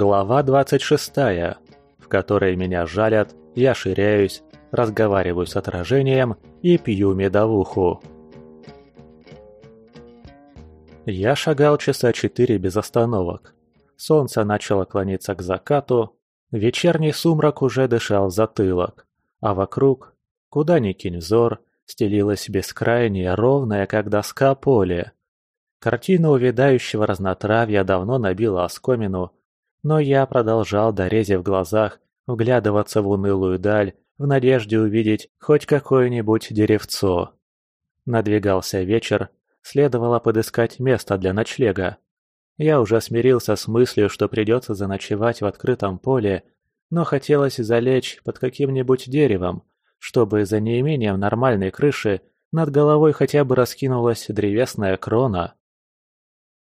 Глава 26, в которой меня жалят, я ширяюсь, разговариваю с отражением и пью медовуху. Я шагал часа четыре без остановок. Солнце начало клониться к закату, вечерний сумрак уже дышал в затылок, а вокруг, куда ни кинь взор, стелилось бескрайнее, ровное, как доска поле. Картина увядающего разнотравья давно набила оскомину, но я продолжал, дорезив в глазах, вглядываться в унылую даль, в надежде увидеть хоть какое-нибудь деревцо. Надвигался вечер, следовало подыскать место для ночлега. Я уже смирился с мыслью, что придется заночевать в открытом поле, но хотелось залечь под каким-нибудь деревом, чтобы за неимением нормальной крыши над головой хотя бы раскинулась древесная крона.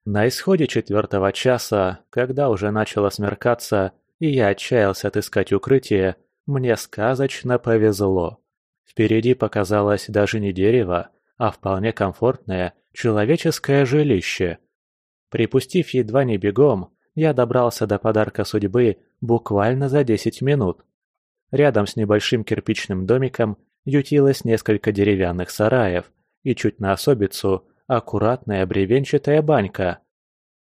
На исходе четвертого часа, когда уже начало смеркаться, и я отчаялся отыскать укрытие, мне сказочно повезло. Впереди показалось даже не дерево, а вполне комфортное человеческое жилище. Припустив едва не бегом, я добрался до подарка судьбы буквально за 10 минут. Рядом с небольшим кирпичным домиком ютилось несколько деревянных сараев и чуть на особицу аккуратная бревенчатая банька.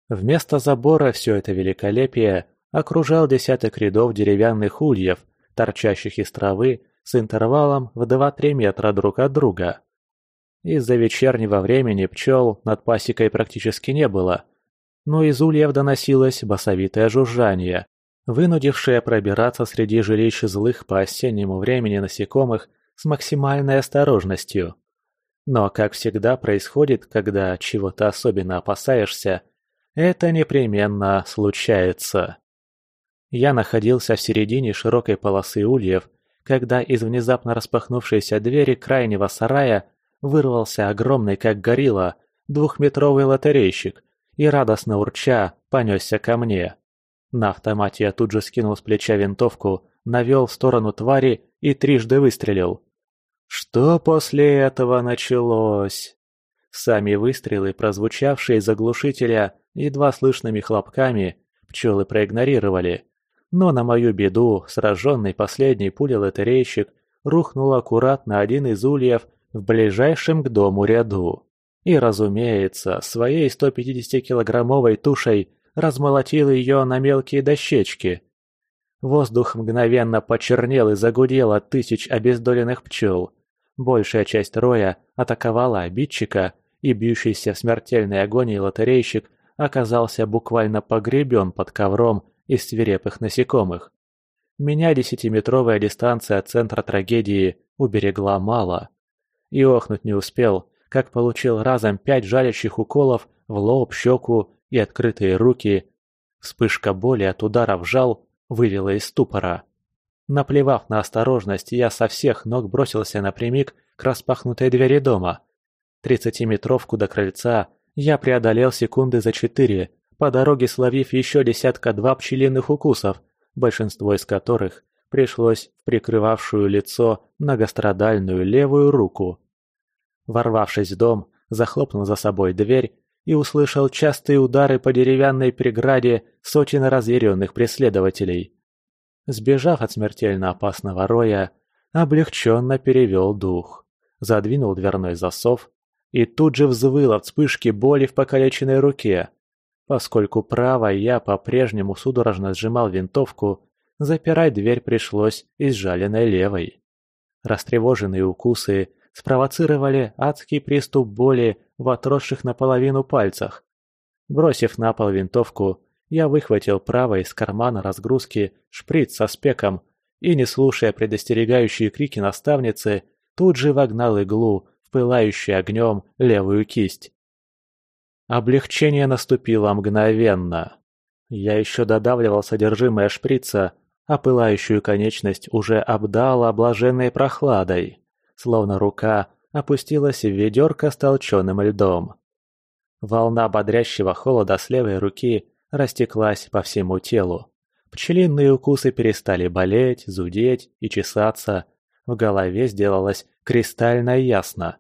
Вместо забора все это великолепие окружал десяток рядов деревянных ульев, торчащих из травы с интервалом в 2-3 метра друг от друга. Из-за вечернего времени пчел над пасекой практически не было, но из ульев доносилось басовитое жужжание, вынудившее пробираться среди жилищ злых по осеннему времени насекомых с максимальной осторожностью. Но, как всегда происходит, когда чего-то особенно опасаешься, это непременно случается. Я находился в середине широкой полосы ульев, когда из внезапно распахнувшейся двери крайнего сарая вырвался огромный, как горилла, двухметровый лотерейщик и, радостно урча, понесся ко мне. На автомате я тут же скинул с плеча винтовку, навел в сторону твари и трижды выстрелил. Что после этого началось? Сами выстрелы, прозвучавшие из заглушителя едва слышными хлопками, пчелы проигнорировали. Но на мою беду, сраженный последней пулей лотерейщик рухнул аккуратно один из ульев в ближайшем к дому ряду. И, разумеется, своей 150-килограммовой тушей размолотил ее на мелкие дощечки. Воздух мгновенно почернел и загудел от тысяч обездоленных пчел. Большая часть роя атаковала обидчика, и бьющийся в смертельной агонии лотерейщик оказался буквально погребен под ковром из свирепых насекомых. Меня десятиметровая дистанция от центра трагедии уберегла мало. И охнуть не успел, как получил разом пять жалящих уколов в лоб, щеку и открытые руки. Вспышка боли от удара в жал вывела из ступора. Наплевав на осторожность, я со всех ног бросился напрямик к распахнутой двери дома. Тридцатиметровку до крыльца я преодолел секунды за четыре, по дороге словив еще десятка-два пчелиных укусов, большинство из которых пришлось в прикрывавшую лицо многострадальную левую руку. Ворвавшись в дом, захлопнул за собой дверь и услышал частые удары по деревянной преграде сотен разъяренных преследователей. Сбежав от смертельно опасного роя, облегченно перевел дух, задвинул дверной засов и тут же взвыл от вспышки боли в покалеченной руке. Поскольку правой я по-прежнему судорожно сжимал винтовку, запирать дверь пришлось изжаленной левой. Растревоженные укусы спровоцировали адский приступ боли в отросших наполовину пальцах. Бросив на пол винтовку, я выхватил правой из кармана разгрузки шприц со спеком и, не слушая предостерегающие крики наставницы, тут же вогнал иглу в пылающую огнем левую кисть. Облегчение наступило мгновенно. Я еще додавливал содержимое шприца, а пылающую конечность уже обдала блаженной прохладой, словно рука опустилась в ведерко с толченым льдом. Волна бодрящего холода с левой руки растеклась по всему телу. Пчелиные укусы перестали болеть, зудеть и чесаться. В голове сделалось кристально ясно.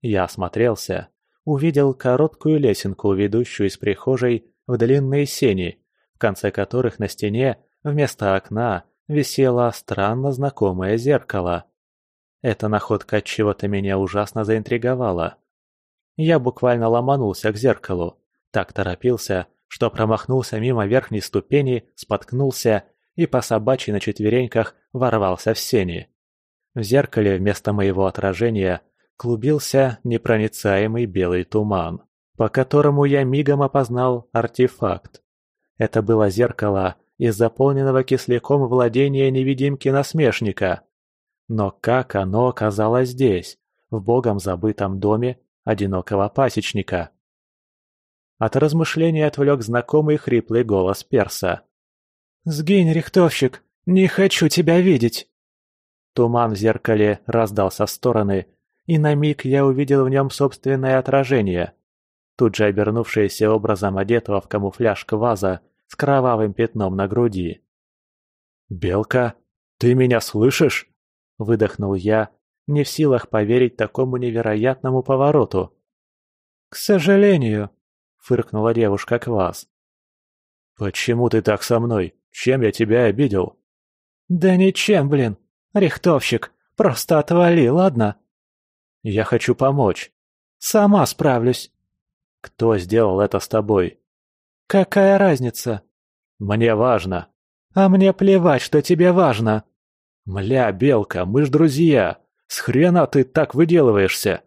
Я осмотрелся, увидел короткую лесенку, ведущую из прихожей в длинные сени, в конце которых на стене вместо окна висело странно знакомое зеркало. Эта находка от чего-то меня ужасно заинтриговала. Я буквально ломанулся к зеркалу, так торопился, что промахнулся мимо верхней ступени, споткнулся и по собачьей на четвереньках ворвался в сени. В зеркале вместо моего отражения клубился непроницаемый белый туман, по которому я мигом опознал артефакт. Это было зеркало из заполненного кисляком владения невидимки-насмешника. Но как оно оказалось здесь, в богом забытом доме одинокого пасечника? От размышлений отвлек знакомый хриплый голос перса. «Сгинь, рихтовщик! Не хочу тебя видеть!» Туман в зеркале раздался в стороны, и на миг я увидел в нем собственное отражение. Тут же обернувшееся образом одетого в камуфляж кваза с кровавым пятном на груди. «Белка, ты меня слышишь?» – выдохнул я, не в силах поверить такому невероятному повороту. «К сожалению», – фыркнула девушка Квас. «Почему ты так со мной? Чем я тебя обидел?» «Да ничем, блин. Рихтовщик, просто отвали, ладно?» «Я хочу помочь». «Сама справлюсь». «Кто сделал это с тобой?» «Какая разница?» «Мне важно». «А мне плевать, что тебе важно». «Мля, Белка, мы ж друзья. С хрена ты так выделываешься?»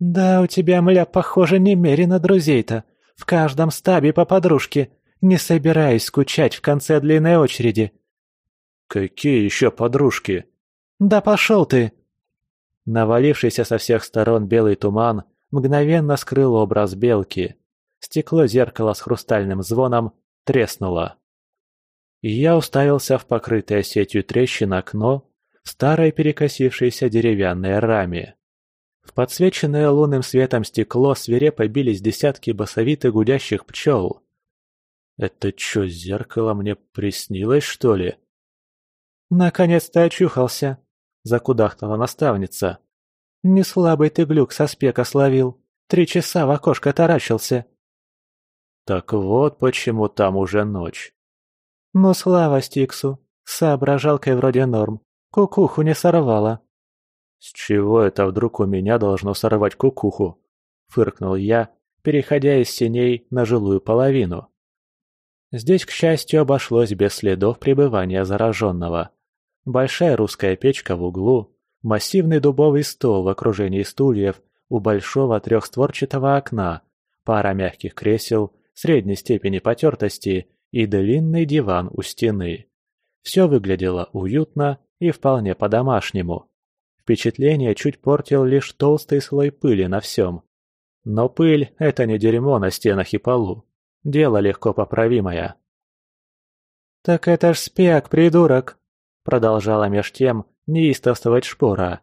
«Да у тебя, мля, похоже, немерено друзей-то. В каждом стабе по подружке. Не собираюсь скучать в конце длинной очереди». «Какие еще подружки?» «Да пошел ты!» Навалившийся со всех сторон белый туман мгновенно скрыл образ белки. Стекло зеркала с хрустальным звоном треснуло. И я уставился в покрытое сетью трещин окно старой перекосившейся деревянной раме. В подсвеченное лунным светом стекло свирепо бились десятки басовито гудящих пчел. «Это чё, зеркало мне приснилось, что ли?» «Наконец-то очухался», — закудахтала наставница. «Не слабый ты глюк со спека словил. Три часа в окошко таращился». «Так вот почему там уже ночь». «Ну, слава Стиксу. Соображалкой вроде норм. Кукуху не сорвала». «С чего это вдруг у меня должно сорвать кукуху?» — фыркнул я, переходя из синей на жилую половину. Здесь, к счастью, обошлось без следов пребывания зараженного. Большая русская печка в углу, массивный дубовый стол в окружении стульев у большого трехстворчатого окна, пара мягких кресел средней степени потертости и длинный диван у стены. Все выглядело уютно и вполне по-домашнему. Впечатление чуть портил лишь толстый слой пыли на всем. Но пыль – это не дерьмо на стенах и полу. Дело легко поправимое. «Так это ж спек, придурок!» – продолжала меж тем неистовствовать шпора.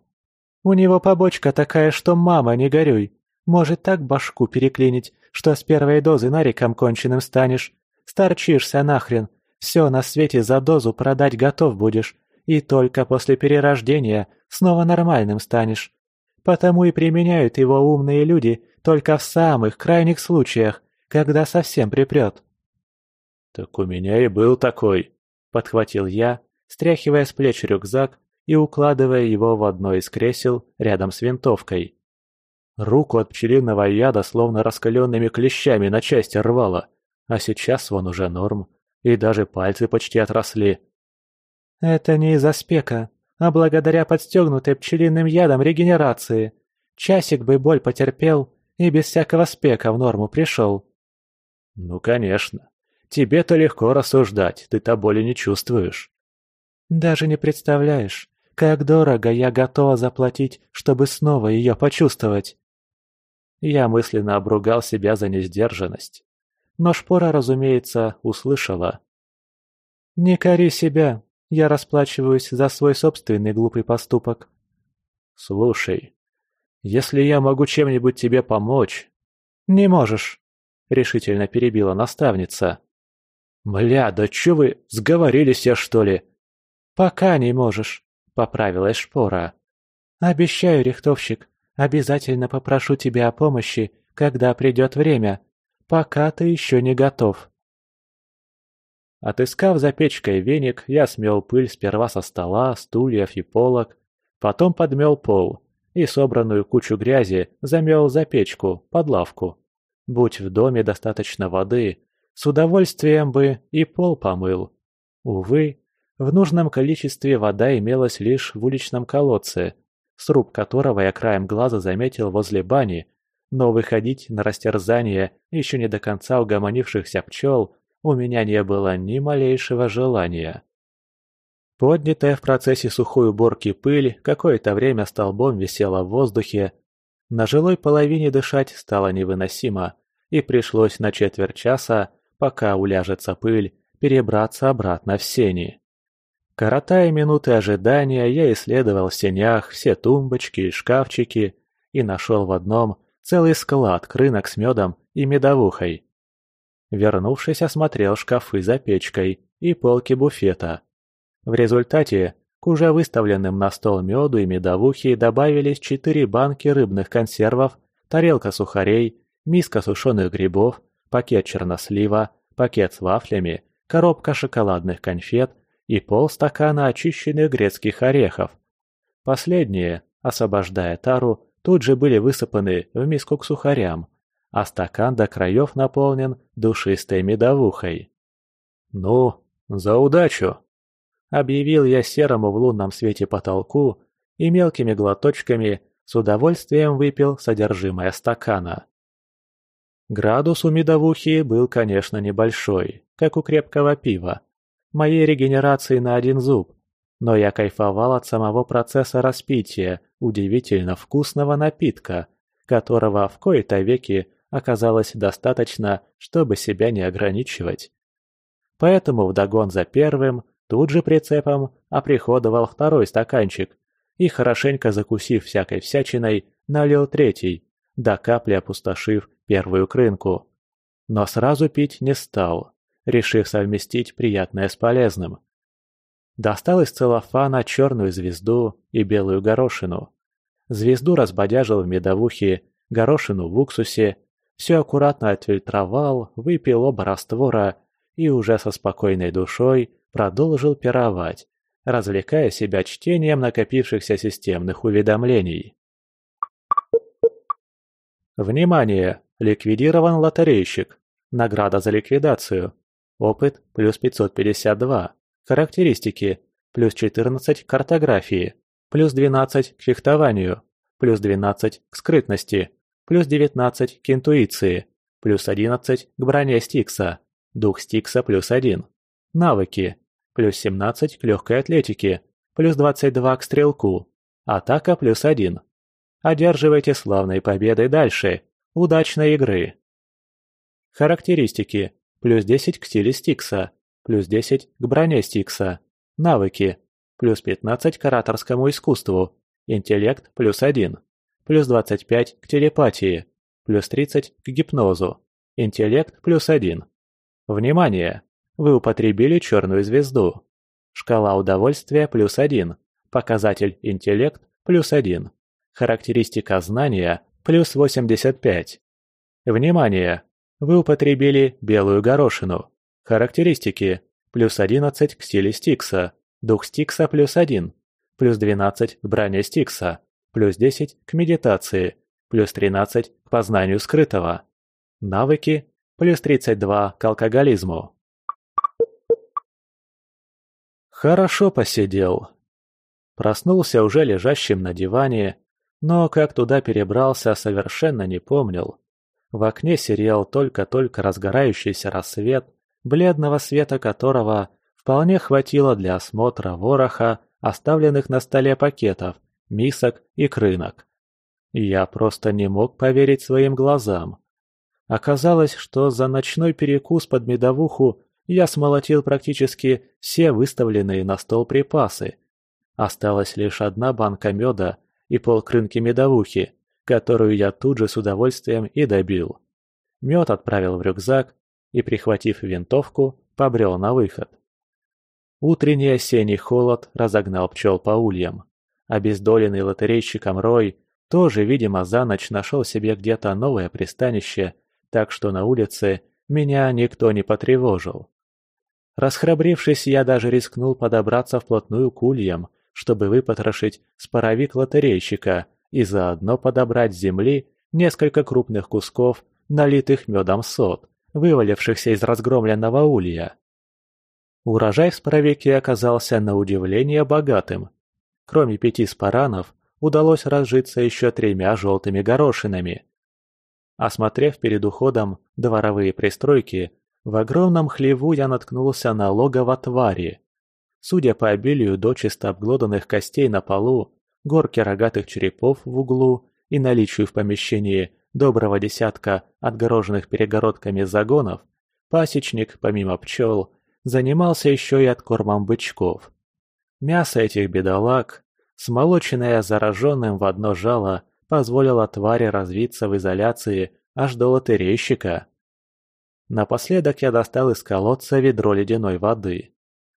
«У него побочка такая, что мама, не горюй. Может так башку переклинить, что с первой дозы нариком конченым станешь. Сторчишься нахрен. Все на свете за дозу продать готов будешь. И только после перерождения снова нормальным станешь. Потому и применяют его умные люди только в самых крайних случаях, когда совсем припрет. «Так у меня и был такой», — подхватил я, стряхивая с плеч рюкзак и укладывая его в одно из кресел рядом с винтовкой. Руку от пчелиного яда словно раскаленными клещами на части рвало, а сейчас вон уже норм, и даже пальцы почти отросли. «Это не из-за спека, а благодаря подстегнутой пчелиным ядом регенерации. Часик бы боль потерпел и без всякого спека в норму пришел». «Ну, конечно. Тебе-то легко рассуждать, ты-то боли не чувствуешь». «Даже не представляешь, как дорого я готова заплатить, чтобы снова ее почувствовать». Я мысленно обругал себя за несдержанность. Но Шпора, разумеется, услышала. «Не кори себя, я расплачиваюсь за свой собственный глупый поступок». «Слушай, если я могу чем-нибудь тебе помочь...» «Не можешь», — решительно перебила наставница. «Мля, да чё вы, сговорились я, что ли?» «Пока не можешь», — поправилась Шпора. «Обещаю, рихтовщик, обязательно попрошу тебя о помощи, когда придет время, пока ты еще не готов». Отыскав за печкой веник, я смел пыль сперва со стола, стульев и полок, потом подмел пол и собранную кучу грязи замел за печку, под лавку. Будь в доме достаточно воды, с удовольствием бы и пол помыл. Увы, в нужном количестве вода имелась лишь в уличном колодце, сруб которого я краем глаза заметил возле бани, но выходить на растерзание еще не до конца угомонившихся пчел у меня не было ни малейшего желания. Поднятая в процессе сухой уборки пыль какое-то время столбом висела в воздухе. На жилой половине дышать стало невыносимо, и пришлось на четверть часа, пока уляжется пыль, перебраться обратно в сени. Коротая минуты ожидания, я исследовал в сенях все тумбочки и шкафчики и нашел в одном целый склад крынок с медом и медовухой. Вернувшись, осмотрел шкафы за печкой и полки буфета. В результате к уже выставленным на стол меду и медовухи добавились четыре банки рыбных консервов, тарелка сухарей, миска сушеных грибов, пакет чернослива, пакет с вафлями, коробка шоколадных конфет и полстакана очищенных грецких орехов. Последние, освобождая тару, тут же были высыпаны в миску к сухарям, а стакан до краев наполнен душистой медовухой. «Ну, за удачу!» Объявил я серому в лунном свете потолку и мелкими глоточками с удовольствием выпил содержимое стакана. Градус у медовухи был, конечно, небольшой, как у крепкого пива. Моей регенерации на один зуб. Но я кайфовал от самого процесса распития удивительно вкусного напитка, которого в кои-то веки оказалось достаточно, чтобы себя не ограничивать. Поэтому вдогон за первым, тут же прицепом, оприходовал второй стаканчик и, хорошенько закусив всякой всячиной, налил третий, до капли опустошив первую крынку. Но сразу пить не стал, решив совместить приятное с полезным. Достал из целлофана черную звезду и белую горошину. Звезду разбодяжил в медовухе, горошину в уксусе, все аккуратно отфильтровал, выпил оба раствора и уже со спокойной душой продолжил пировать, развлекая себя чтением накопившихся системных уведомлений. Внимание! Ликвидирован лотерейщик. Награда за ликвидацию. Опыт плюс 552. Характеристики плюс 14 к картографии, плюс 12 к фехтованию, плюс 12 к скрытности, плюс 19 к интуиции, плюс 11 к броне Стикса, дух Стикса плюс 1. Навыки плюс 17 к легкой атлетике, плюс 22 к стрелку, атака плюс 1. Одерживайте славной победой дальше, Удачной игры! Характеристики. Плюс 10 к стиле Стикса. Плюс 10 к броне Стикса. Навыки. Плюс 15 к ораторскому искусству. Интеллект плюс 1. Плюс 25 к телепатии. Плюс 30 к гипнозу. Интеллект плюс 1. Внимание! Вы употребили черную звезду. Шкала удовольствия плюс 1. Показатель интеллект плюс 1. Характеристика знания плюс 85. Внимание! Вы употребили белую горошину. Характеристики. Плюс 11 к стиле Стикса. Дух Стикса плюс 1. Плюс 12 к броне Стикса. Плюс 10 к медитации. Плюс 13 к познанию скрытого. Навыки. Плюс 32 к алкоголизму. Хорошо посидел. Проснулся уже лежащим на диване, но как туда перебрался, совершенно не помнил. В окне сериал только-только разгорающийся рассвет, бледного света которого вполне хватило для осмотра вороха, оставленных на столе пакетов, мисок и крынок. Я просто не мог поверить своим глазам. Оказалось, что за ночной перекус под медовуху я смолотил практически все выставленные на стол припасы. Осталась лишь одна банка меда и полкрынки медовухи, которую я тут же с удовольствием и добил. Мед отправил в рюкзак и, прихватив винтовку, побрел на выход. Утренний осенний холод разогнал пчел по ульям. Обездоленный лотерейщиком Рой тоже, видимо, за ночь нашел себе где-то новое пристанище, так что на улице меня никто не потревожил. Расхрабрившись, я даже рискнул подобраться вплотную к ульям, чтобы выпотрошить споровик лотерейщика и заодно подобрать с земли несколько крупных кусков, налитых медом сот, вывалившихся из разгромленного улья. Урожай в споровике оказался на удивление богатым. Кроме пяти спаранов, удалось разжиться еще тремя желтыми горошинами. Осмотрев перед уходом дворовые пристройки, в огромном хлеву я наткнулся на логово твари. Судя по обилию дочисто обглоданных костей на полу, горке рогатых черепов в углу и наличию в помещении доброго десятка отгороженных перегородками загонов, пасечник, помимо пчел, занимался еще и откормом бычков. Мясо этих бедолаг, смолоченное зараженным в одно жало, позволило твари развиться в изоляции аж до лотерейщика. Напоследок я достал из колодца ведро ледяной воды.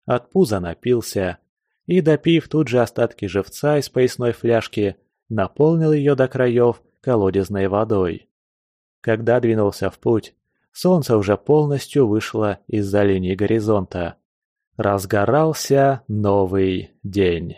От пуза напился и, допив тут же остатки живца из поясной фляжки, наполнил ее до краев колодезной водой. Когда двинулся в путь, солнце уже полностью вышло из-за линии горизонта. Разгорался новый день.